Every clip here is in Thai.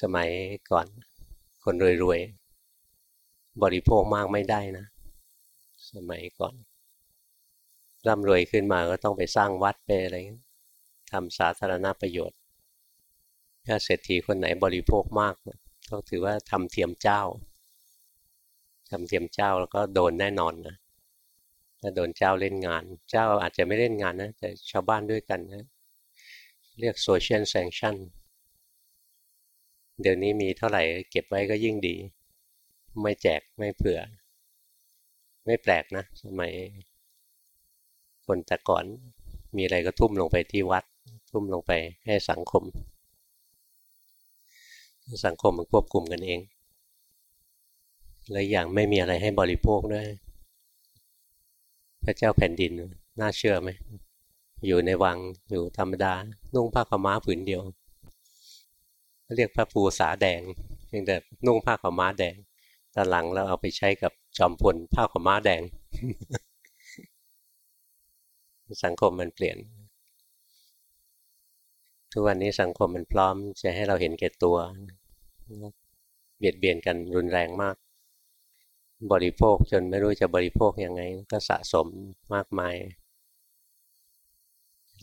สมัยก่อนคนรวยๆ บริโภคมากไม่ได้นะ สมัยก่อนร่ำรวยขึ้นมาก็ต้องไปสร้างวัดไปอะไรทำสาธารณประโยชน์ ถ้าเศรษฐีคนไหนบริโภคมากก็ถือว่าทำเทียมเจ้าทำเทียมเจ้าแล้วก็โดนแน่นอนนะถ้าโดนเจ้าเล่นงาน เจ้าอาจจะไม่เล่นงานนะแต่ชาวบ้านด้วยกันนะเรียกโซเชียลแซงชั่น เดี๋ยวนี้มีเท่าไหร่เก็บไว้ก็ยิ่งดี ไม่แจกไม่เผื่อ ไม่แปลกนะสมัยคนแต่ก่อนมีอะไรก็ทุ่มลงไปที่วัด ทุ่มลงไปให้สังคม สังคมมันควบคุมกันเองและอย่างไม่มีอะไรให้บริโภคด้วย พระเจ้าแผ่นดินน่าเชื่อไหม อยู่ในวังอยู่ธรรมดา นุ่งผ้าขม้าผืนเดียว เรียกพระภูษาแดงเพียงแต่นุ่งผ้าขม้าแดงตอนหลังเราเอาไปใช้กับจอมพลผ้าขม้าแดง สังคมมันเปลี่ยน ทุกวันนี้สังคมมันพร้อมจะให้เราเห็นแก่ตัว เบียดเบียนกันรุนแรงมาก บริโภคจนไม่รู้จะบริโภคยังไง ก็สะสมมากมาย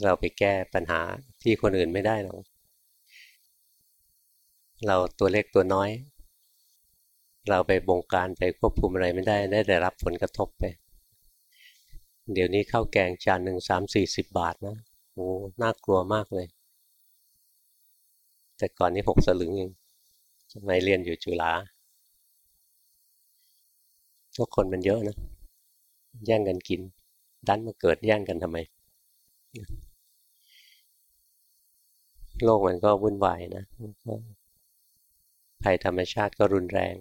เราไปแก้ปัญหาที่คนอื่นไม่ได้หรอก เราตัวเล็กตัวน้อย เราไปบงการไปควบคุมอะไรไม่ได้ได้ได้รับผลกระทบไป เดี๋ยวนี้ข้าวแกงจานหนึ่งสามสี่สิบบาทนะโอ้น่ากลัวมากเลย แต่ก่อนนี้หกสลึงเองสมัยเรียนอยู่จุฬาทุกคนมันเยอะนะ แย่งกันกิน ดันมาเกิดแย่งกันทำไม โลกมันก็วุ่นวายนะ ภัยธรรมชาติก็รุนแรง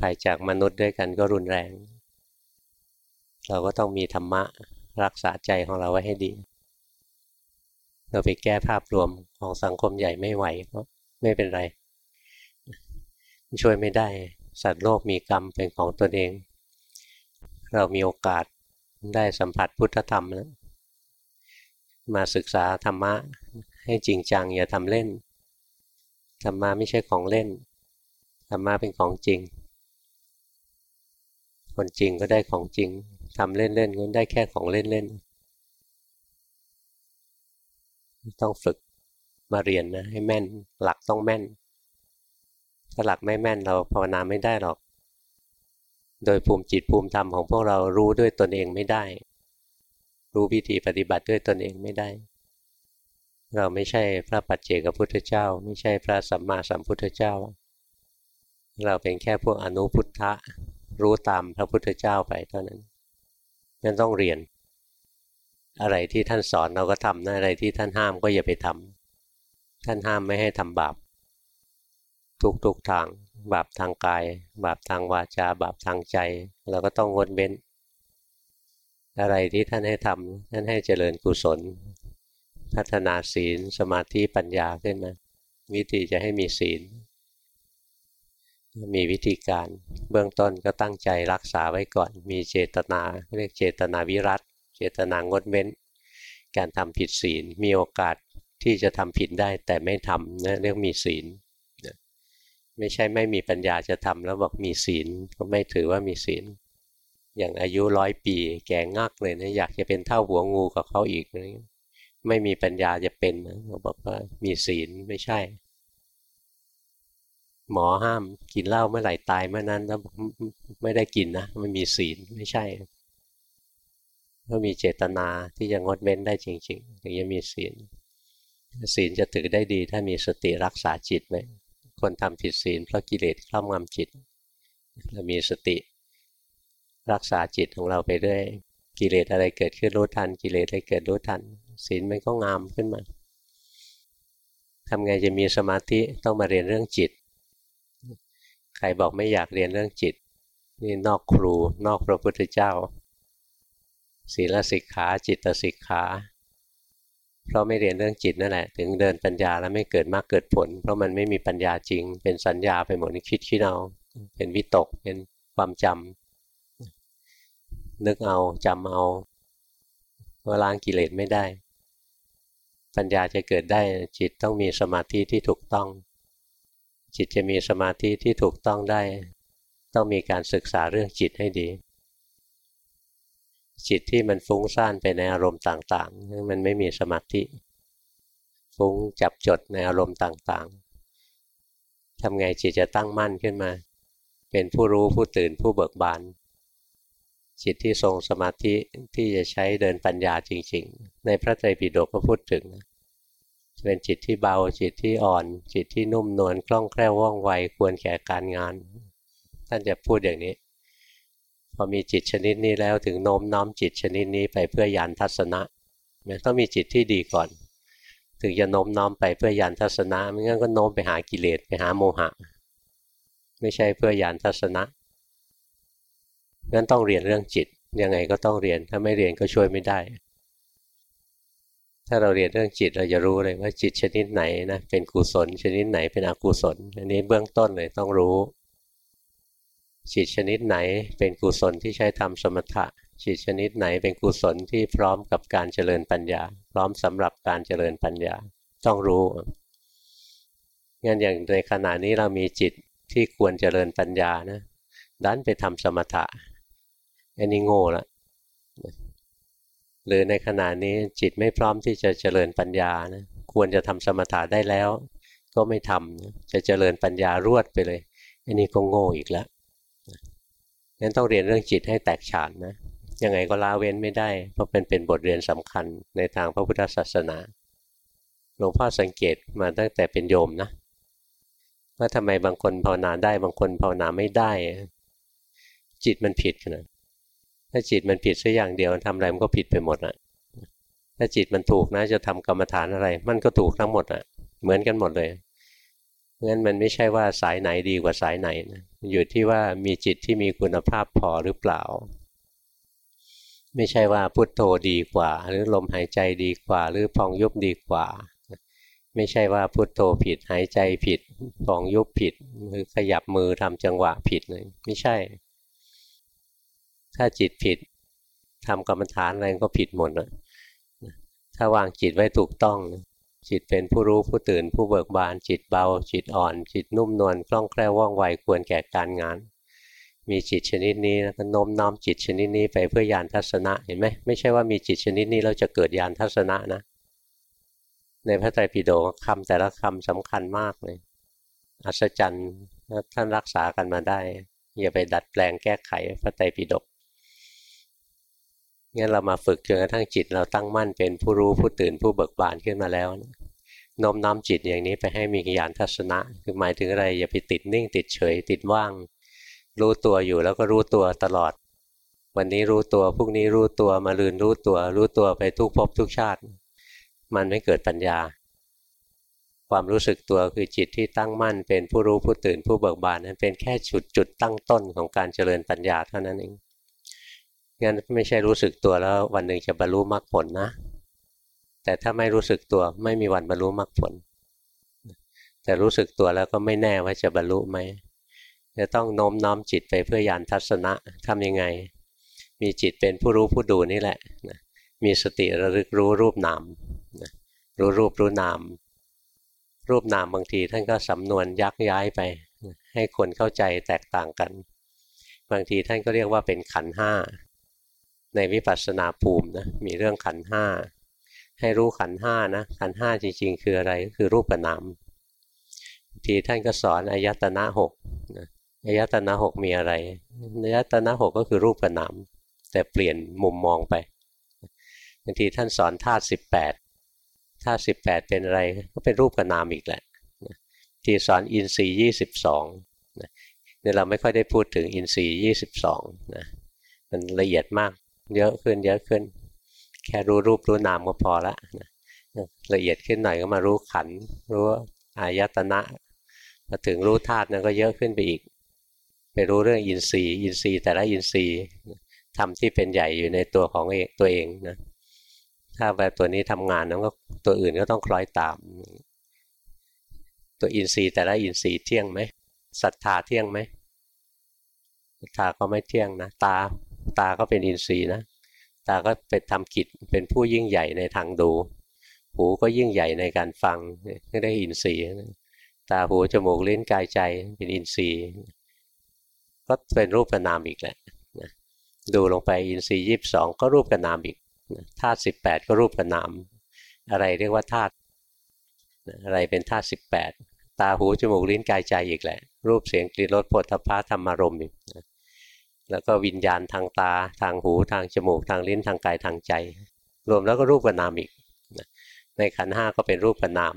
ภัยจากมนุษย์ด้วยกันก็รุนแรง เราก็ต้องมีธรรมะรักษาใจของเราไว้ให้ดี เราไปแก้ภาพรวมของสังคมใหญ่ไม่ไหวก็ไม่เป็นไร ช่วยไม่ได้ สัตว์โลกมีกรรมเป็นของตนเอง เรามีโอกาสได้สัมผัสพุทธธรรมแล้วมาศึกษาธรรมะให้จริงจังอย่าทำเล่นธรรมะไม่ใช่ของเล่น ธรรมะเป็นของจริง คนจริงก็ได้ของจริงทำเล่นๆก็ได้แค่ของเล่นๆต้องฝึกมาเรียนนะให้แม่นหลักต้องแม่น ถ้าหลักไม่แม่นเราภาวนาไม่ได้หรอก โดยภูมิจิตภูมิธรรมของพวกเรารู้ด้วยตนเองไม่ได้ รู้วิธีปฏิบัติด้วยตนเองไม่ได้ เราไม่ใช่พระปัจเจกพุทธเจ้า ไม่ใช่พระสัมมาสัมพุทธเจ้า เราเป็นแค่พวกอนุพุทธะรู้ตามพระพุทธเจ้าไปเท่านั้นนั่นต้องเรียน อะไรที่ท่านสอนเราก็ทำนะอะไรที่ท่านห้ามก็อย่าไปทำท่านห้ามไม่ให้ทำบาป ทุกๆทาง บาปทางกาย บาปทางวาจา บาปทางใจ เราก็ต้องงดเว้น อะไรที่ท่านให้ทำท่านให้เจริญกุศล พัฒนาศีล สมาธิปัญญาขึ้นมาวิธีจะให้มีศีล มีวิธีการเบื้องต้นก็ตั้งใจรักษาไว้ก่อน มีเจตนาเรียกเจตนาวิรัตเจตนางดเว้น การทำผิดศีลมีโอกาสที่จะทำผิดได้แต่ไม่ทำนะเรียกมีศีลไม่ใช่ไม่มีปัญญาจะทำแล้วบอกมีศีลก็ไม่ถือว่ามีศีล อย่างอายุร้อยปี แก่งักเลยนะอยากจะเป็นเท่าหัวงูกับเขาอีกไม่มีปัญญาจะเป็นนะบอกว่ามีศีลไม่ใช่ หมอห้ามกินเหล้าเมื่อไหร่ตายเมื่อนั้นแล้วไม่ได้กินนะมันมีศีลไม่ใช่ก็มีเจตนาที่จะงดเว้นได้จริง ๆ ถึงจะมีศีลศีลจะถือได้ดี ถ้ามีสติรักษาจิตไว้คนทำผิดศีลเพราะกิเลสครอบงำจิตเรามีสติ รักษาจิตของเราไปด้วยกิเลสอะไรเกิดขึ้นรู้ทัน กิเลสอะไรเกิดรู้ทันศีลมันก็งามขึ้นมาทำไงจะมีสมาธิต้องมาเรียนเรื่องจิต ใครบอกไม่อยากเรียนเรื่องจิต นี่นอกครูนอกพระพุทธเจ้า ศีลสิกขาจิตสิกขาเพราะไม่เรียนเรื่องจิตนั่นแหละ ถึงเดินปัญญาแล้วไม่เกิดมากเกิดผล เพราะมันไม่มีปัญญาจริง เป็นสัญญาไปหมดคิดคิดเอาเป็นวิตกเป็นความจำนึกเอาจำเอาว่าล้างกิเลสไม่ได้ ปัญญาจะเกิดได้จิตต้องมีสมาธิที่ถูกต้อง จิตจะมีสมาธิที่ถูกต้องได้ ต้องมีการศึกษาเรื่องจิตให้ดี จิตที่มันฟุ้งซ่านไปในอารมณ์ต่างๆมันไม่มีสมาธิ ฟุ้งจับจดในอารมณ์ต่างๆทำไงจิตจะตั้งมั่นขึ้นมา เป็นผู้รู้ผู้ตื่นผู้เบิกบานจิตที่ทรงสมาธิที่จะใช้เดินปัญญาจริง ๆ ในพระไตรปิฎกก็พูดถึงจะ เป็นจิตที่เบาจิตที่อ่อน จิตที่นุ่มนวลคล่องแคล่วว่องไวควรแก่การงาน ท่านจะพูดอย่างนี้ พอมีจิตชนิดนี้แล้วถึงโน้มน้อมจิตชนิดนี้ไปเพื่อยานทัศนะมันต้องมีจิตที่ดีก่อน ถึงจะโน้มน้อมไปเพื่อยานทัศนะไม่งั้นก็โน้มไปหากิเลสไปหาโมหะ ไม่ใช่เพื่อยานทัศนะงั้นต้องเรียนเรื่องจิตยังไงก็ต้องเรียนถ้าไม่เรียนก็ช่วยไม่ได้ ถ้าเราเรียนเรื่องจิตเราจะรู้เลยว่าจิตชนิดไหนนะเป็นกุศล ชนิดไหนเป็นอกุศล อันนี้เบื้องต้นเลยต้องรู้ จิตชนิดไหนเป็นกุศลที่ใช้ทำสมถะ จิตชนิดไหนเป็นกุศลที่พร้อมกับการเจริญปัญญา พร้อมสำหรับการเจริญปัญญาต้องรู้งั้นอย่างในขณะนี้เรามีจิตที่ควรเจริญปัญญานะดันไปทำสมถะอันนี้โง่ละ หรือในขณะนี้จิตไม่พร้อมที่จะเจริญปัญญานะควรจะทำสมถะได้แล้ว ก็ไม่ทำจะเจริญปัญญารวดไปเลยอันนี้ก็โง่อีกแล้วงั้นต้องเรียนเรื่องจิตให้แตกฉานนะยังไงก็ละเว้นไม่ได้ เพราะเป็นเป็นบทเรียนสำคัญในทางพระพุทธศาสนาหลวงพ่อสังเกตมาตั้งแต่เป็นโยมนะว่าทำไมบางคนภาวนาได้บางคนภาวนาไม่ได้ จิตมันผิดนะ ถ้าจิตมันผิดสักอย่างเดียวทำอะไรมันก็ผิดไปหมดอะถ้าจิตมันถูกนะจะทำกรรมฐานอะไร มันก็ถูกทั้งหมดอะ เหมือนกันหมดเลยงั้นมันไม่ใช่ว่าสายไหนดีกว่าสายไหนนะอยู่ที่ว่ามีจิตที่มีคุณภาพพอหรือเปล่า ไม่ใช่ว่าพุทโธดีกว่า หรือลมหายใจดีกว่า หรือพองยุบดีกว่า ไม่ใช่ว่าพุทโธผิดหายใจผิดพองยุบผิด หรือขยับมือทำจังหวะผิดเลยไม่ใช่ ถ้าจิตผิดทำกรรมฐานอะไรก็ผิดหมดนะถ้าวางจิตไว้ถูกต้อง จิตเป็นผู้รู้ผู้ตื่นผู้เบิกบาน จิตเบา จิตอ่อน จิตนุ่มนวลคล่องแคล่วว่องไวควรแก่การงาน มีจิตชนิดนี้แล้วก็โน้มน้อมจิตชนิดนี้ไปเพื่อยานทัศนะเห็นไหมไม่ใช่ว่ามีจิตชนิดนี้เราจะเกิดยานทัศนะนะ ในพระไตรปิฎกคำแต่ละคำสำคัญมากเลยอัศจรรย์ท่านรักษากันมาได้อย่าไปดัดแปลงแก้ไขพระไตรปิฎก งั้นเรามาฝึกจนกระทั่งจิตเราตั้งมั่นเป็นผู้รู้ผู้ตื่นผู้เบิกบานขึ้นมาแล้วน้มน้อมจิตอย่างนี้ไปให้มีญาณทัศนะคือหมายถึงอะไรอย่าไปติดนิ่งติดเฉยติดว่าง รู้ตัวอยู่แล้วก็รู้ตัวตลอด วันนี้รู้ตัวพรุ่งนี้รู้ตัวมาลืนรู้ตัว รู้ตัวไปทุกภพทุกชาติ มันไม่เกิดปัญญา ความรู้สึกตัวคือจิตที่ตั้งมั่นเป็นผู้รู้ผู้ตื่นผู้เบิกบานนั้นเป็นแค่จุดจุดตั้งต้นของการเจริญปัญญาเท่านั้นเอง งั้นไม่ใช่รู้สึกตัวแล้ววันหนึ่งจะบรรลุมรรคผลนะ แต่ถ้าไม่รู้สึกตัวไม่มีวันบรรลุมรรคผล แต่รู้สึกตัวแล้วก็ไม่แน่ว่าจะบรรลุไหมจะต้องโน้มน้อมจิตไปเพื่อยานทัศนะทำยังไง มีจิตเป็นผู้รู้ผู้ดูนี่แหละมีสติระลึกรู้รูปนามรู้รูปรู้นาม รูปนามบางทีท่านก็สำนวนยักย้ายไป ให้คนเข้าใจแตกต่างกัน บางทีท่านก็เรียกว่าเป็นขันห้า ในวิปัสสนาภูมินะมีเรื่องขันห้าให้รู้ขันห้านะขันห้าจริงๆ คืออะไรก็คือรูปกับนามทีท่านก็สอนอายตนะหกอายตนะหกมีอะไรอายตนะหกก็คือรูปกับนามแต่เปลี่ยนมุมมองไปบางทีท่านสอนธาตุสิบแปดธาตุสิบแปดเป็นอะไรก็เป็นรูปกับนามอีกแหละที่สอนอินทรีย์ยี่สิบสองเนี่ยเราไม่ค่อยได้พูดถึงอินทรีย์ยี่สิบสองนะมันละเอียดมาก เยอะขึ้น เยอะขึ้น แค่รู้รูปรู้นามก็พอละละเอียดขึ้นหน่อยก็มารู้ขัน รู้อายตนะมาถึงรู้ธาตุนั้นก็เยอะขึ้นไปอีก ไปรู้เรื่องอินทรีย์ อินทรีย์ แต่ละอินทรีย์ทำที่เป็นใหญ่อยู่ในตัวของเองตัวเองนะถ้าแบบตัวนี้ทำงานนั้นก็ตัวอื่นก็ต้องคล้อยตาม ตัวอินทรีย์แต่ละอินทรีย์เที่ยงไหมศรัทธาเที่ยงไหมศรัทธาก็ไม่เที่ยงนะ ตา ตาก็เป็นอินทรีย์นะ ตาก็เป็นทำกิจเป็นผู้ยิ่งใหญ่ในทางดู หูก็ยิ่งใหญ่ในการฟังก็ได้อินทรีย์ตาหูจมูกลิ้นกายใจเป็นอินทรีย์ ก็เป็นรูปกนามอีกแหละดูลงไปอินทรีย์ยีิบสองก็รูปกนามอีกธาตุสิบแปดก็รูปกนาม อะไรเรียกว่าธาตุอะไรเป็นธาตุสิบแปดตาหูจมูกลิ้นกายใจอีกแหละ รูปเสียงกลิ่นรสผลทพะธรรมารมณ์อีก แล้วก็วิญญาณทางตา ทางหูทางจมูกทางลิ้นทางกายทางใจ รวมแล้วก็รูปกับนามอีก ในขันห้าก็เป็นรูปกับนาม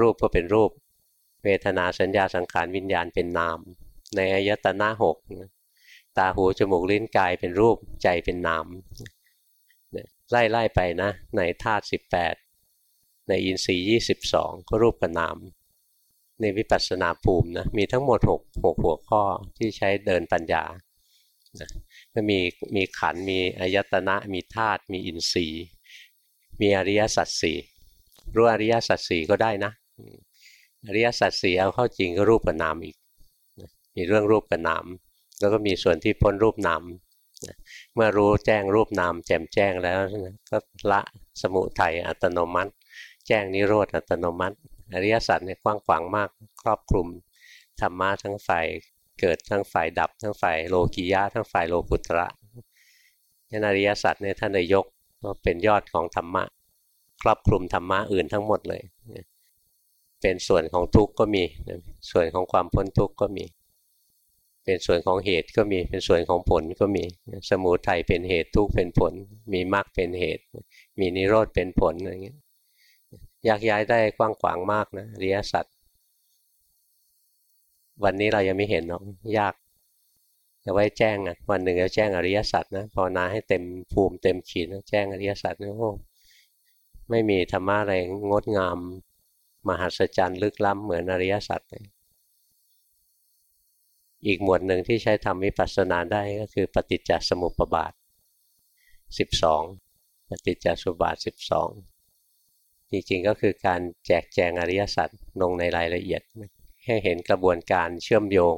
รูปก็เป็นรูป เวทนาสัญญาสังขารวิญญาณเป็นนาม ในอายตนะหกตาหูจมูกลิ้นกายเป็นรูปใจเป็นนามไล่ไล่ไปนะ ในธาตุสิบแปดในอินทรีย์ยี่สิบสองก็รูปกับนาม ในวิปัสสนาภูมินะมีทั้งหมดหกหกหัวข้อที่ใช้เดินปัญญา นะมีมีขันมีอายตนะมีธาตุมีอินทรีย์ มีอริยสัจสี่รู้อริยสัจสี่ก็ได้นะ อริยสัจสี่เอาเข้าจริงก็รูปกับนามอีก มีเรื่องรูปกับนาม แล้วก็มีส่วนที่พ้นรูปนามเมื่อรู้แจ้งรูปนาม แจ่มแจ้งแล้วก็ละสมุทัยอัตโนมัติ แจ้งนิโรธอัตโนมัติ อริยสัจเนี่ยกว้างขวางมากครอบคลุมธรรมะทั้งฝ่าย เกิดทั้งฝ่ายดับ ทั้งฝ่ายโลกิยะทั้งฝ่ายโลกุตระยันอริยสัจเนี่ยท่านเลยยกก็เป็นยอดของธรรมะ ครอบคลุมธรรมะอื่นทั้งหมดเลย เป็นส่วนของทุกข์ก็มี ส่วนของความพ้นทุกข์ก็มี เป็นส่วนของเหตุก็มี เป็นส่วนของผลก็มี สมุทัยเป็นเหตุทุกเป็นผล มีมรรคเป็นเหตุ มีนิโรธเป็นผลอะไรเงี้ยยากย้ายได้กว้างขวางมากนะอริยสัจ วันนี้เรายังไม่เห็นหรอกยากจะไว้แจ้งอะวันหนึ่งจะแจ้งอริยสัจนะภาวนาให้เต็มภูมิเต็มขีดนะแจ้งอริยสัจนะโอ้ไม่มีธรรมะอะไรงดงาม มหัศจรรย์ลึกล้ำเหมือนอริยสัจเลยอีกหมวดหนึ่งที่ใช้ทำวิปัสสนาได้ก็คือปฏิจจสมุปบาท 12 ปฏิจจสมุปบาท 12 จริงๆก็คือการแจกแจงอริยสัจลงในรายละเอียด ให้เห็นกระบวนการเชื่อมโยง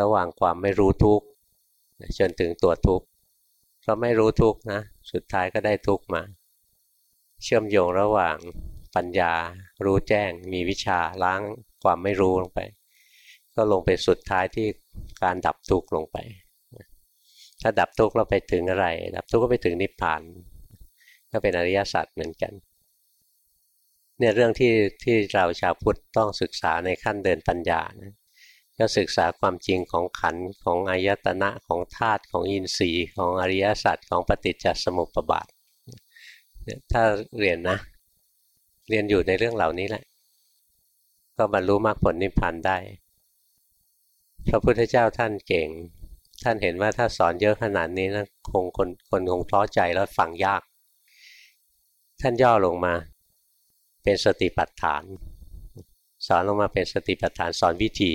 ระหว่างความไม่รู้ทุกข์จนถึงตัวทุกข์เพราะไม่รู้ทุกข์นะสุดท้ายก็ได้ทุกข์มา เชื่อมโยงระหว่างปัญญา รู้แจ้ง มีวิชาล้างความไม่รู้ลงไป ก็ลงไปสุดท้ายที่การดับทุกข์ลงไป ถ้าดับทุกข์เราไปถึงอะไร ดับทุกข์ก็ไปถึงนิพพานก็เป็นอริยสัจเหมือนกัน เนี่ยเรื่องที่ที่เราชาวพุทธต้องศึกษาในขั้นเดินปัญญานะก็ศึกษาความจริงของขันของอายตนะของธาตุของอินทรีย์ของอริยสัจของปฏิจจสมุปบาทถ้าเรียนนะ เรียนอยู่ในเรื่องเหล่านี้แหละ ก็บรรลุมรรคผลนิพพานได้ พระพุทธเจ้าท่านเก่ง ท่านเห็นว่าถ้าสอนเยอะขนาดนี้นะคงคนคนคงท้อใจแล้วฟังยาก ท่านย่อลงมา เป็นสติปัฏฐาน สอนลงมาเป็นสติปัฏฐานสอนวิธี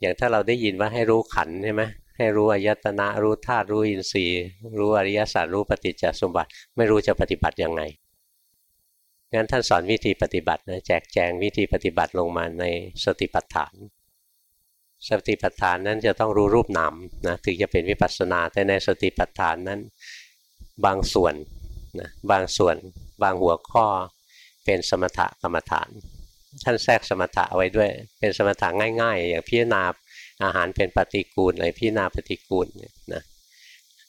อย่างถ้าเราได้ยินว่าให้รู้ขันใช่ไหมให้รู้อายตนะรู้ธาตุรู้อินทรีย์ รู้อริยสัจรู้ปฏิจจสมบัติ ไม่รู้จะปฏิบัติยังไงงั้นท่านสอนวิธีปฏิบัตินะแจกแจงวิธีปฏิบัติลงมาในสติปัฏฐาน สติปัฏฐานนั้นจะต้องรู้รูปนามนะถึงจะเป็นวิปัสสนาแต่ในสติปัฏฐานนั้น บางส่วนนะบางส่วน บางหัวข้อ เป็นสมถกรรมฐาน ท่านแทรกสมถะไว้ด้วย เป็นสมถะง่าย ๆ อย่างพิจารณาอาหารเป็นปฏิกูลอะไรพิจารณาปฏิกูลนะ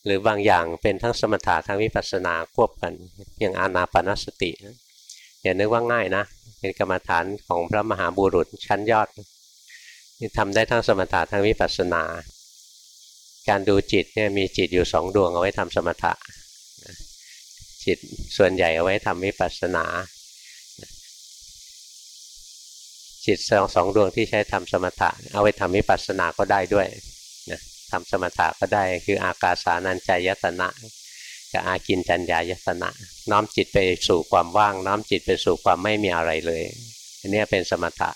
หรือบางอย่างเป็นทั้งสมถะทั้งวิปัสสนาควบกันอย่างอานาปนสติอย่านึกว่าง่ายนะ เป็นกรรมฐานของพระมหาบุรุษชั้นยอดนี่ทำได้ทั้งสมถะทั้งวิปัสสนา การดูจิตเนี่ยมีจิตอยู่สองดวงเอาไว้ทำสมถะจิตส่วนใหญ่เอาไว้ทำวิปัสสนา จิตสองสองดวงที่ใช้ทำสมถะ เอาไว้ทำวิปัสสนาก็ได้ด้วยนะทำสมถะก็ได้คืออากาสานัญจายตนะกับอากินจัญญายตนะน้อมจิตไปสู่ความว่าง น้อมจิตไปสู่ความไม่มีอะไรเลย อันนี้เป็นสมถะ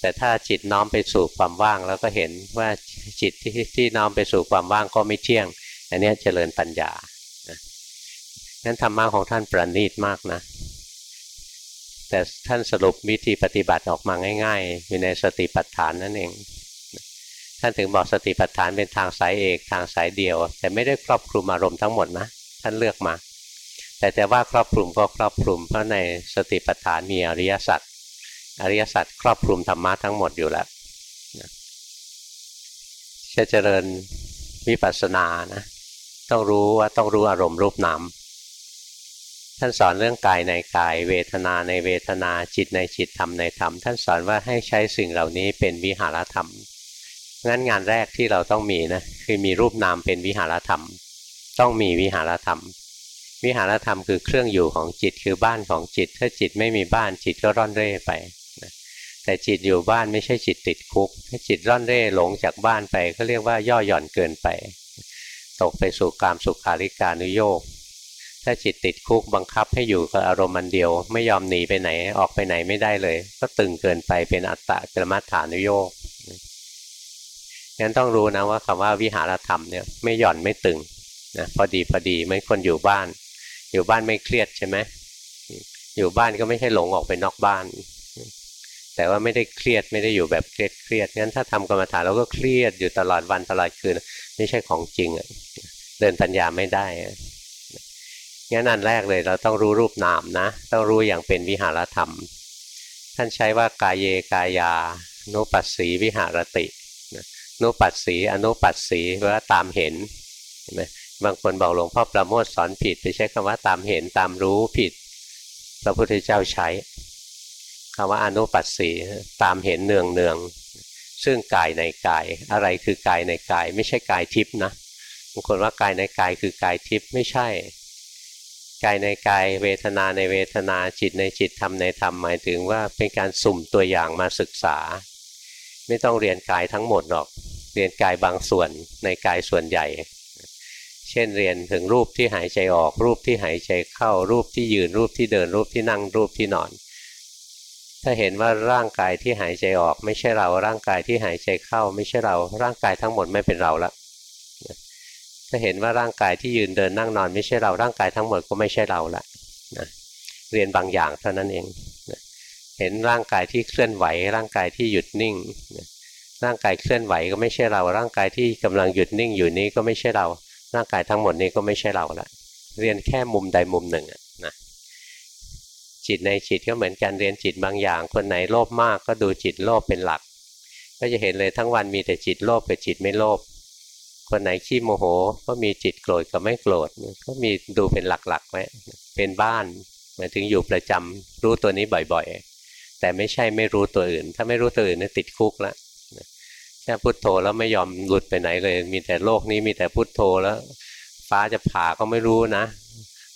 แต่ถ้าจิตน้อมไปสู่ความว่างแล้วก็เห็นว่าจิตที่ที่น้อมไปสู่ความว่างก็ไม่เที่ยง อันนี้เจริญปัญญานั้นธรรมะของท่านประณีตมากนะ แต่ท่านสรุปวิธีปฏิบัติออกมาง่าย ๆ อยู่ในสติปัฏฐานนั่นเอง ท่านถึงบอกสติปัฏฐานเป็นทางสายเอกทางสายเดียว แต่ไม่ได้ครอบคลุมอารมณ์ทั้งหมดนะ ท่านเลือกมา แต่แต่ว่าครอบคลุมก็ครอบคลุม เพราะในสติปัฏฐานมีอริยสัจอริยสัจครอบคลุมธรรมะทั้งหมดอยู่แล้วจะเจริญวิปัสสนานะต้องรู้ว่าต้องรู้อารมณ์รูปนาม ท่านสอนเรื่องกายในกาย เวทนาในเวทนาจิตในจิตธรรมในธรรม ท่านสอนว่าให้ใช้สิ่งเหล่านี้เป็นวิหารธรรมงั้นงานแรกที่เราต้องมีนะคือมีรูปนามเป็นวิหารธรรม ต้องมีวิหารธรรม วิหารธรรมคือเครื่องอยู่ของจิตคือบ้านของจิต ถ้าจิตไม่มีบ้านจิตก็ร่อนเร่ไปแต่จิตอยู่บ้านไม่ใช่จิตติดคุก ถ้าจิตร่อนเร่หลงจากบ้านไปก็เรียกว่าย่อหย่อนเกินไป ตกไปสู่กามสุขาริการนุโยก ถ้าจิตติดคุกบังคับให้อยู่กับอารมณ์มันเดียว ไม่ยอมหนีไปไหนออกไปไหนไม่ได้เลย ก็ตึงเกินไปเป็นอัตตะกรมัฏฐานุโยกงั้นต้องรู้นะว่าคำว่าวิหารธรรมเนี่ยไม่หย่อนไม่ตึงนะพอดีพอดีไม่คนอยู่บ้าน อยู่บ้านไม่เครียดใช่ไหมอยู่บ้านก็ไม่ใช่หลงออกไปนอกบ้าน แต่ว่าไม่ได้เครียดไม่ได้อยู่แบบเครียดเครียดงั้นถ้าทำกรรมฐานเราก็เครียดอยู่ตลอดวันตลอดคืนไม่ใช่ของจริงเดินปัญญาไม่ได้ งั้นอันแรกเลยเราต้องรู้รูปนามนะ ต้องรู้อย่างเป็นวิหารธรรม ท่านใช้ว่ากายเยกายานุปัสสีวิหารตินุปัสสีอนุปัสสีว่าตามเห็นเห็นไหมบางคนบอกหลวงพ่อประโมทสอนผิดไปใช้คำว่าตามเห็นตามรู้ผิด พระพุทธเจ้าใช้คำว่าอนุปัสสีตามเห็นเนืองเนืองซึ่งกายในกาย อะไรคือกายในกาย ไม่ใช่กายทิพย์นะบางคนว่ากายในกายคือกายทิพย์ไม่ใช่ กายในกายเวทนาในเวทนาจิตในจิตธรรมในธรรมหมายถึงว่าเป็นการสุ่มตัวอย่างมาศึกษา ไม่ต้องเรียนกายทั้งหมดหรอก เรียนกายบางส่วนในกายส่วนใหญ่ เช่นเรียนถึงรูปที่หายใจออก รูปที่หายใจเข้ารูปที่ยืนรูปที่เดินรูปที่นั่งรูปที่นอน ถ้าเห็นว่าร่างกายที่หายใจออก ไม่ใช่เราร่างกายที่หายใจเข้า ไม่ใช่เราร่างกายทั้งหมดไม่เป็นเราละ ถ้าเห็นว่าร่างกายที่ยืนเดินนั่งนอนไม่ใช่เราร่างกายทั้งหมดก็ไม่ใช่เราละนะเรียนบางอย่างเท่านั้นเองนะเห็นร่างกายที่เคลื่อนไหว ร่างกายที่หยุดนิ่งนะร่างกายเคลื่อนไหวก็ไม่ใช่เรา ร่างกายที่กำลังหยุดนิ่งอยู่นี้ก็ไม่ใช่เรา ร่างกายทั้งหมดนี้ก็ไม่ใช่เราละเรียนแค่มุมใดมุมหนึ่งนะจิตในจิตก็เหมือนกันเรียนจิตบางอย่าง คนไหนโลภมากก็ดูจิตโลภเป็นหลัก ก็จะเห็นเลยทั้งวันมีแต่จิตโลภกับจิตไม่โลภ คนไหนขี้โมโห ก็มีจิตโกรธกับไม่โกรธก็มีดูเป็นหลักๆไว้เป็นบ้านหมายถึงอยู่ประจำรู้ตัวนี้บ่อยๆ แต่ไม่ใช่ไม่รู้ตัวอื่น ถ้าไม่รู้ตัวอื่นนี่ติดคุกแล้วแค่พุโทโธแล้วไม่ยอมหลุดไปไหนเลย มีแต่โลกนี้มีแต่พุโทโธแล้ว ฟ้าจะผ่าก็ไม่รู้นะ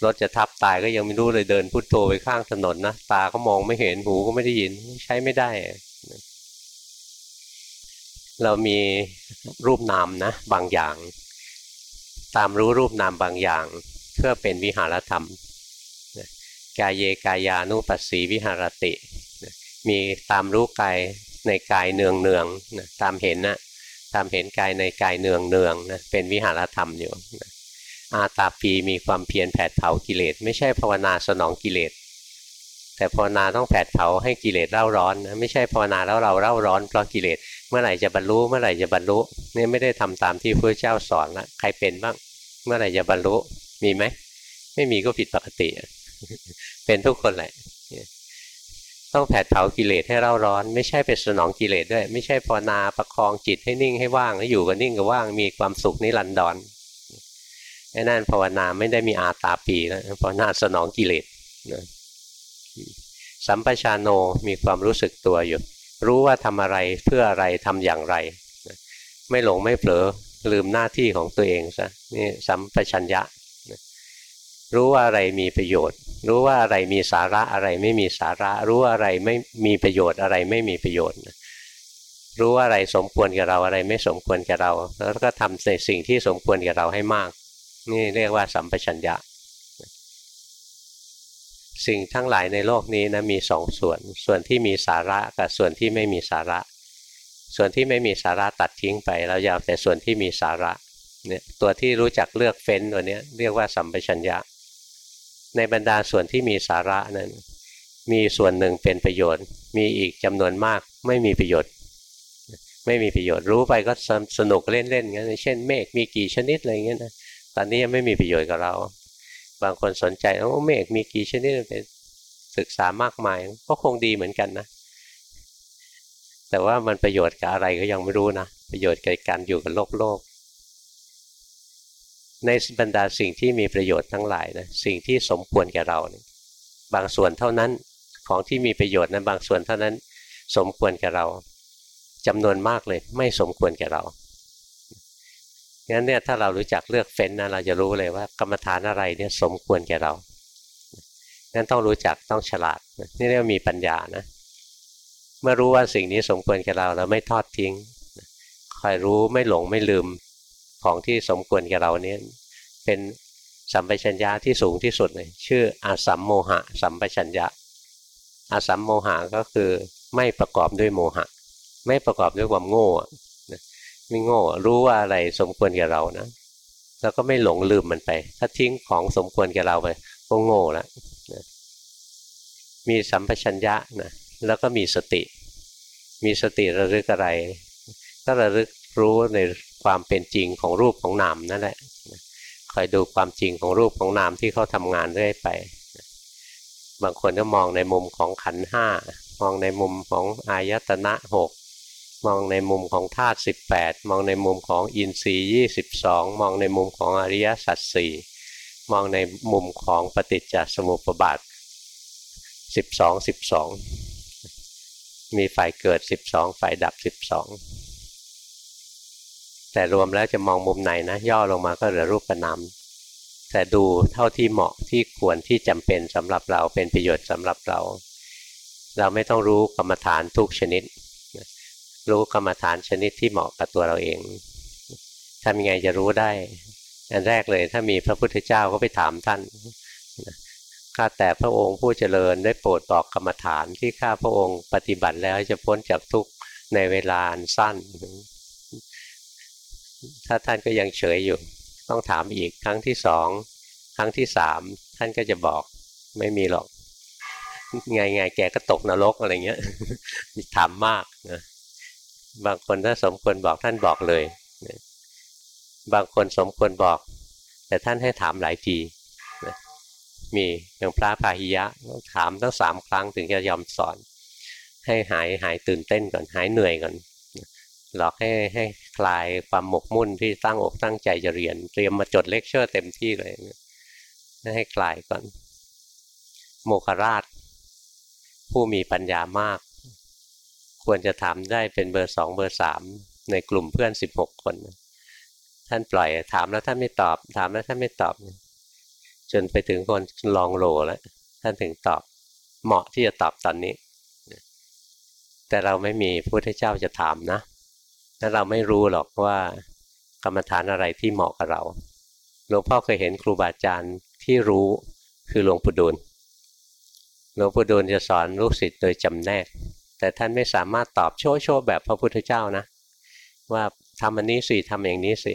รถจะทับตายก็ยังไม่รู้เลยเดินพุโทโธไปข้างถนนนะตาก็มองไม่เห็นหูก็ไม่ได้ยินใช้ไม่ได้ เรามีรูปนามนะบางอย่าง ตามรู้รูปนามบางอย่าง เพื่อเป็นวิหารธรรมกายเยกายานุปัสสีวิหารติ มีตามรู้กายในกายเนืองเนืองนะตามเห็นนะตามเห็นกายในกายเนืองเนืองนะเป็นวิหารธรรมอยู่อาตาปีมีความเพียรแผดเผากิเลส ไม่ใช่ภาวนาสนองกิเลส แต่ภาวนาต้องแผดเผาให้กิเลสเร่าร้อนนะไม่ใช่ภาวนาแล้วเราเร่าร้อนเพราะกิเลส เมื่อไหร่จะบรรลุเมื่อไหร่จะบรรลุนี่ไม่ได้ทำตามที่พระเจ้าสอนละใครเป็นบ้าง เมื่อไหร่จะบรรลุมีไหมไม่มีก็ผิดปกติ เป็นทุกคนแหละต้องแผดเผากิเลสให้เร่าร้อน ไม่ใช่เป็นสนองกิเลสด้วย ไม่ใช่ภาวนาประคองจิตให้นิ่งให้ว่างให้อยู่กับนิ่งกับว่างมีความสุขนิรันดรไอ้นั่นภาวนาไม่ได้มีอาตาปีแล้วภาวนาสนองกิเลสนะสัมปชานโนมีความรู้สึกตัวอยู่ รู้ว่าทำอะไรเพื่ออะไรทำอย่างไร ไม่หลงไม่เผลอลืมหน้าที่ของตัวเองซะนี่สัมปชัญญะ รู้ว่าอะไรมีประโยชน์ รู้ว่าอะไรมีสาระอะไรไม่มีสาระ รู้ว่าอะไรไม่มีประโยชน์อะไรไม่มีประโยชน์ รู้ว่าอะไรสมควรกับเราอะไรไม่สมควรกับเรา แล้วก็ทำในสิ่งที่สมควรกับเราให้มาก นี่เรียกว่าสัมปชัญญะ สิ่งทั้งหลายในโลกนี้นะมีสองส่วน ส่วนที่มีสาระกับส่วนที่ไม่มีสาระ ส่วนที่ไม่มีสาระตัดทิ้งไป เราอยากแต่ส่วนที่มีสาระเนี่ยตัวที่รู้จักเลือกเฟ้นตัวนี้เรียกว่าสัมปชัญญะ ในบรรดาส่วนที่มีสาระนั้น มีส่วนหนึ่งเป็นประโยชน์ มีอีกจำนวนมากไม่มีประโยชน์ ไม่มีประโยชน์รู้ไปก็สนุกเล่นๆงั้นเช่นเมฆมีกี่ชนิดอะไรเงี้ยนะตอนนี้ยังไม่มีประโยชน์กับเรา บางคนสนใจโอ้เมฆมีกี่ชนิดเป็นศึกษามากมาย ก็คงดีเหมือนกันนะ แต่ว่ามันประโยชน์กับอะไรก็ยังไม่รู้นะ ประโยชน์กับการอยู่กับโลกโลก ในบรรดาสิ่งที่มีประโยชน์ทั้งหลายนะสิ่งที่สมควรแก่เราบางส่วนเท่านั้นของที่มีประโยชน์นะบางส่วนเท่านั้น สมควรแก่เราจำนวนมากเลย ไม่สมควรแก่เรา งั้นเนี่ยถ้าเรารู้จักเลือกเฟ้นนะเราจะรู้เลยว่ากรรมฐานอะไรเนี่ยสมควรแก่เรางั้นต้องรู้จักต้องฉลาดนี่เรียกว่ามีปัญญานะ เมื่อรู้ว่าสิ่งนี้สมควรแก่เราเราไม่ทอดทิ้งคอยรู้ไม่หลงไม่ลืมของที่สมควรแก่เราเนี่ยเป็นสัมปชัญญะที่สูงที่สุดเลยชื่ออาสัมโมหะ สัมปชัญญะอาสัมโมหะก็คือไม่ประกอบด้วยโมหะ ไม่ประกอบด้วยความโง่ ไม่โง่รู้ว่าอะไรสมควรแก่เรานะแล้วก็ไม่หลงลืมมันไป ถ้าทิ้งของสมควรแก่เราไปก็โง่แล้วมีสัมปชัญญะนะแล้วก็มีสติ มีสติระลึกอะไร ก็ระลึกรู้ในความเป็นจริงของรูปของนามนั่นแหละคอยดูความจริงของรูปของนามที่เขาทำงานเรื่อยไป บางคนก็มองในมุมของขันห้ามองในมุมของอายตนะหก มองในมุมของธาตุสิบแปดมองในมุมของอินทรีย์ยี่สิบสองมองในมุมของอริยสัจสี่มองในมุมของปฏิจจสมุปบาทสิบสองสิบสองมีฝ่ายเกิดสิบสองฝ่ายดับสิบสองแต่รวมแล้วจะมองมุมไหนนะ ย่อลงมาก็เหลือรูปนามแต่ดูเท่าที่เหมาะที่ควรที่จำเป็นสำหรับเราเป็นประโยชน์สำหรับเรา เราไม่ต้องรู้กรรมฐานทุกชนิด รู้กรรมฐานชนิดที่เหมาะกับตัวเราเองทำยังไงจะรู้ได้ อันแรกเลย ถ้ามีพระพุทธเจ้าก็ไปถามท่านข้าแต่พระองค์ผู้เจริญได้โปรดบอกกรรมฐานที่ข้าพระองค์ปฏิบัติแล้วจะพ้นจากทุกข์ในเวลาอันสั้น ถ้าท่านก็ยังเฉยอยู่ ต้องถามอีกครั้งที่สองครั้งที่สามท่านก็จะบอกไม่มีหรอกไงไงแกก็ตกนรกอะไรเงี้ยถามมากนะ บางคนถ้าสมควรบอกท่านบอกเลย บางคนสมควรบอก แต่ท่านให้ถามหลายทีมีอย่างพระพาหิยะถามตั้งสามครั้งถึงจะยอมสอน ให้หายหายตื่นเต้นก่อนหายเหนื่อยก่อนหลอกให้ให้คลายความหมกมุ่นที่ตั้งอกตั้งใจจะเรียน เตรียมมาจดเลคเชอร์เต็มที่เลยให้คลายก่อน โมฆราช ผู้มีปัญญามาก ควรจะถามได้เป็นเบอร์สองเบอร์สามในกลุ่มเพื่อนสิบหกคน ท่านปล่อยถามแล้วท่านไม่ตอบ ถามแล้วท่านไม่ตอบ จนไปถึงคนรองโหล่แล้วท่านถึงตอบเหมาะที่จะตอบตอนนี้ แต่เราไม่มีพุทธเจ้าจะถามนะแล้วเราไม่รู้หรอกว่ากรรมฐานอะไรที่เหมาะกับเราหลวงพ่อเคยเห็นครูบาอาจารย์ที่รู้คือหลวงปู่ดูลหลวงปู่ดูลจะสอนลูกศิษย์โดยจำแนก แต่ท่านไม่สามารถตอบโชว์โชว์แบบพระพุทธเจ้านะ ว่าทำอันนี้สิทำอย่างนี้สิ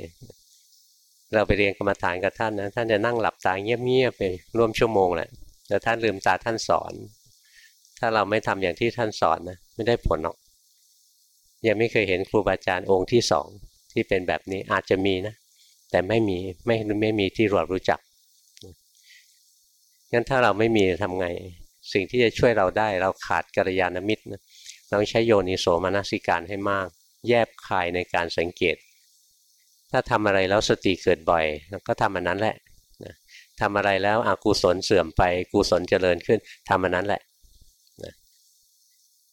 เราไปเรียนกรรมฐานกับท่านนะท่านจะนั่งหลับตาเงียบๆไปร่วมชั่วโมงแหละแล้วท่านลืมตาท่านสอน ถ้าเราไม่ทำอย่างที่ท่านสอนนะไม่ได้ผลหรอก ยังไม่เคยเห็นครูบาอาจารย์องค์ที่สองที่เป็นแบบนี้อาจจะมีนะ แต่ไม่มีไม่ไม่มีที่เรารู้จักงั้นถ้าเราไม่มีทำไง สิ่งที่จะช่วยเราได้ เราขาดกัลยาณมิตรนะ ต้องใช้โยนิโสมนสิการให้มาก แยบคายในการสังเกต ถ้าทำอะไรแล้วสติเกิดบ่อย ก็ทำอันนั้นแหละทำอะไรแล้วอกุศลเสื่อมไปกุศลเจริญขึ้นทำอันนั้นแหละนะ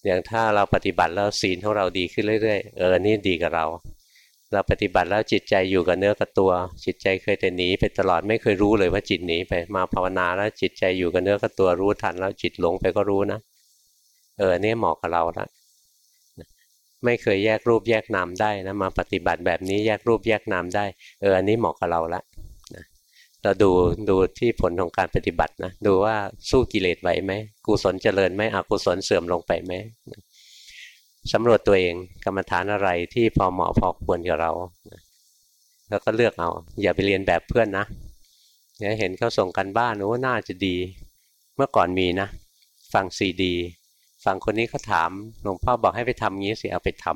อย่างถ้าเราปฏิบัติแล้วศีลของเราดีขึ้นเรื่อยๆ เออนี่ดีกับเรา เราปฏิบัติแล้วจิตใจอยู่กับเนื้อกับตัว จิตใจเคยแต่หนีไปตลอดไม่เคยรู้เลยว่าจิตหนีไปมาภาวนาแล้วจิตใจอยู่กับเนื้อกับตัวรู้ทันแล้วจิตหลงไปก็รู้นะ เออนี่เหมาะกับเราละไม่เคยแยกรูปแยกนามได้นะมาปฏิบัติแบบนี้แยกรูปแยกนามได้ เอออันนี้เหมาะกับเราละนะเราดูดูที่ผลของการปฏิบัตินะดูว่าสู้กิเลสไหวไหมกุศลเจริญไหมอกุศลเสื่อมลงไปไหมสำรวจตัวเองกรรมฐานอะไรที่พอเหมาะพอควรกับเราแล้วก็เลือกเอาอย่าไปเรียนแบบเพื่อนนะเนี่ยเห็นเขาส่งกันบ้านโอ้น่าจะดี เมื่อก่อนมีนะ ฟังซีดี ฟังคนนี้เขาถามหลวงพ่อบอกให้ไปทำงี้สิเอาไปท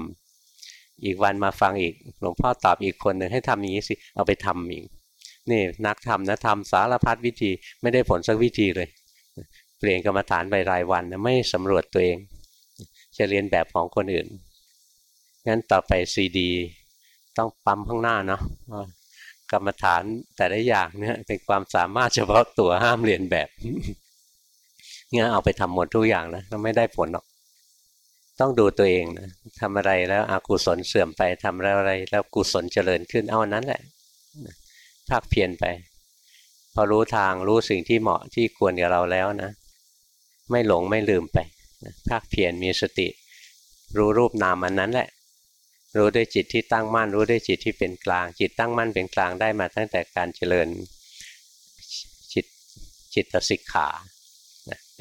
ำอีกวันมาฟังอีกหลวงพ่อตอบอีกคนหนึ่งให้ทำอย่างนี้สิเอาไปทำอีกนี่นักทำนะทำสารพัดวิธีไม่ได้ผลสักวิธีเลย เปลี่ยนกรรมฐานไปรายวันนะไม่สำรวจตัวเอง จะเรียนแบบของคนอื่นงั้นต่อไปซีดี ต้องปั๊มข้างหน้าเนาะกรรมฐานแต่ละอย่างเนี่ยเป็นความสามารถเฉพาะตัวห้ามเรียนแบบ งั้นเอาไปทำหมดทุกอย่างนะก็ไม่ได้ผลหรอก ต้องดูตัวเองนะทำอะไรแล้วอกุศลเสื่อมไปทำอะไร แล้วกุศลเจริญขึ้นเอานั้นแหละภาคเพียรไป พอรู้ทางรู้สิ่งที่เหมาะที่ควรกับเราแล้วนะ ไม่หลงไม่ลืมไปภาคเพียรมีสติ รู้รูปนามอันนั้นแหละ รู้ด้วยจิตที่ตั้งมั่น รู้ด้วยจิตที่เป็นกลาง จิตตั้งมั่นเป็นกลางได้มาตั้งแต่การเจริญจิตจิตสิกขา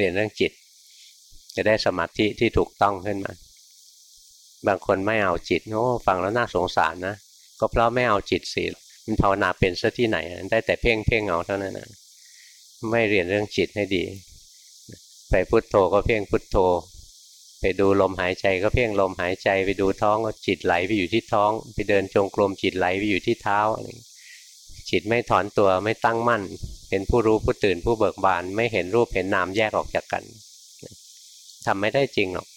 เรียนเรื่องจิต จะได้สมาธิที่ถูกต้องขึ้นมา บางคนไม่เอาจิตโอ้ฟังแล้วน่าสงสารนะก็เพราะไม่เอาจิตสิมันภาวนาเป็นซะที่ไหน ได้แต่เพ่งเพ่งเอาเท่านั้นนะไม่เรียนเรื่องจิตให้ดี ไปพุทโธก็เพ่งพุทโธ ไปดูลมหายใจก็เพ่งลมหายใจ ไปดูท้องก็จิตไหลไปอยู่ที่ท้อง ไปเดินจงกรมจิตไหลไปอยู่ที่เท้า จิตไม่ถอนตัวไม่ตั้งมั่น เป็นผู้รู้ผู้ตื่นผู้เบิกบาน ไม่เห็นรูปเห็นนามแยกออกจากกันทำไม่ได้จริงหรอก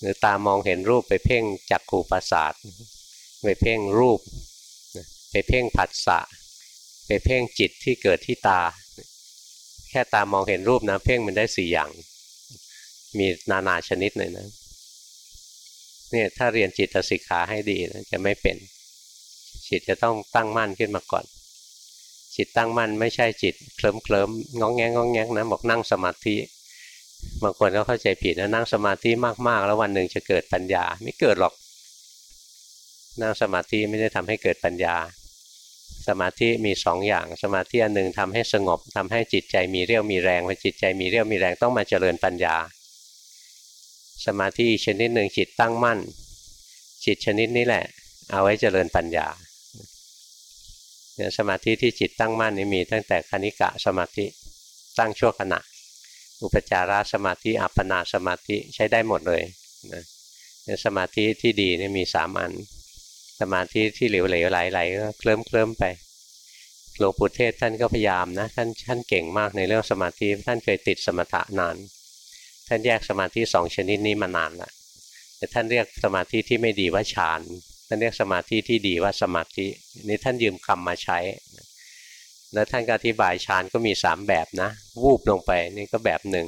หรือตามองเห็นรูปไปเพ่งจักขู่ประสาทไปเพ่งรูป ไปเพ่งผัสสะไปเพ่งจิตที่เกิดที่ตา แค่ตามองเห็นรูปนะเพ่งมันได้สี่อย่าง มีนานาชนิดเลยนะเนี่ยถ้าเรียนจิตสิกขาให้ดีนะจะไม่เป็น จิตจะต้องตั้งมั่นขึ้นมาก่อน จิตตั้งมั่นไม่ใช่จิตเคลิ้มเคลิ้มงองแงงงองแงงนะบอกนั่งสมาธิบางคนก็เข้าใจผิดนะนั่งสมาธิมากๆ แล้ววันหนึ่งจะเกิดปัญญา ไม่เกิดหรอก นั่งสมาธิไม่ได้ทำให้เกิดปัญญา สมาธิมีสองอย่าง สมาธิอันหนึ่งทำให้สงบทำให้จิตใจมีเรี่ยวมีแรงพอจิตใจมีเรี่ยวมีแรงต้องมาเจริญปัญญา สมาธิชนิดหนึ่งจิตตั้งมั่น จิตชนิดนี้แหละ เอาไว้เจริญปัญญา เนี่ยสมาธิที่จิตตั้งมั่นนี่มีตั้งแต่คณิกะสมาธิตั้งชั่วขณะ อุปจาระสมาธิอัปปนาสมาธิใช้ได้หมดเลยนะเนี่ยสมาธิที่ดีนี่มีสามอัน สมาธิที่เหลวๆไหลๆก็เคลิ้มเคลิ้มไปหลวงปู่เทศท่านก็พยายามนะท่านท่านเก่งมากในเรื่องสมาธิท่านเคยติดสมถะนาน ท่านแยกสมาธิสองชนิดนี้มานานละแต่ท่านเรียกสมาธิที่ไม่ดีว่าฌาน ท่านเรียกสมาธิที่ดีว่าสมาธินี่ท่านยืมคำมาใช้ แล้วท่านก็อธิบายฌานก็มีสามแบบนะ วูบลงไปนี่ก็แบบหนึ่ง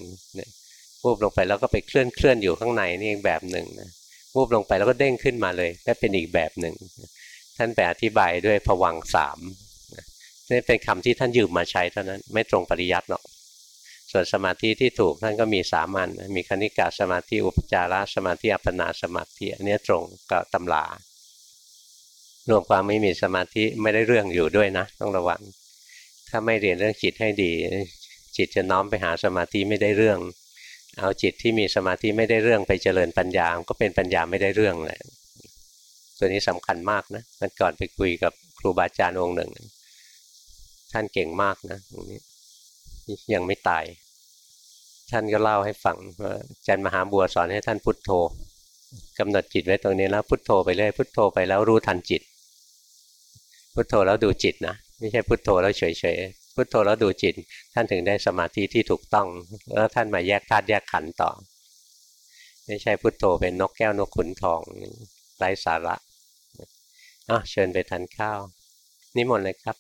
วูบลงไปแล้วก็ไปเคลื่อนเคลื่อนอยู่ข้างในนี่อีกแบบหนึ่งนะวูบลงไปแล้วก็เด้งขึ้นมาเลยนั่นเป็นอีกแบบหนึ่ง ท่านแปอธิบายด้วยผวังสามนี่เป็นคำที่ท่านยืมมาใช้เท่านั้นไม่ตรงปริยัติหรอกส่วนสมาธิที่ถูกท่านก็มีสามัญมีคณิกาสมาธิอุปจารสมาธิอัปปนาสมาธิอันนี้ตรงกับตำรา รวมความไม่มีสมาธิไม่ได้เรื่องอยู่ด้วยนะ ต้องระวัง ถ้าไม่เรียนเรื่องจิตให้ดี จิตจะน้อมไปหาสมาธิไม่ได้เรื่อง เอาจิตที่มีสมาธิไม่ได้เรื่องไปเจริญปัญญาก็เป็นปัญญาไม่ได้เรื่องแหละตัวนี้สำคัญมากนะมันก่อนไปคุยกับครูบาอาจารย์องค์หนึ่ง ท่านเก่งมากนะตรงนี้ยังไม่ตาย ท่านก็เล่าให้ฟังว่าอาจารย์มหาบัวสอนให้ท่านพุทโธกำหนดจิตไว้ตรงนี้แล้วพุทโธไปเรื่อยพุทโธไปแล้วรู้ทันจิต พุทโธแล้วดูจิตนะไม่ใช่พุทโธแล้วเฉยๆพุทโธแล้วดูจิต ท่านถึงได้สมาธิที่ถูกต้อง แล้วท่านมาแยกธาตุแยกขันธ์ต่อ ไม่ใช่พุทโธเป็นนกแก้วนกขุนทองไร้สาระอะเชิญไปทานข้าวนี่หมดเลยครับ